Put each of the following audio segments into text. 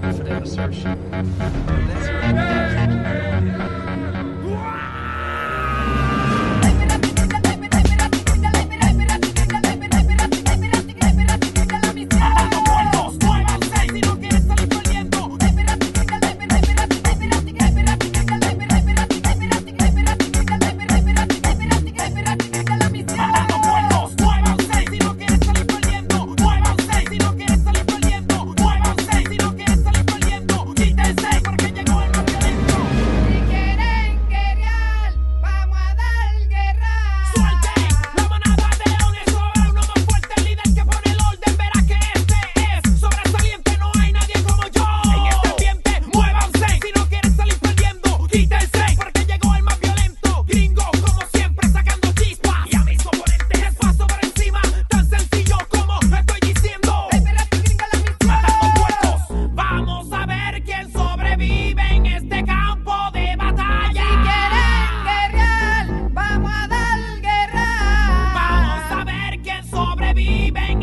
for them to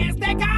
is the guy.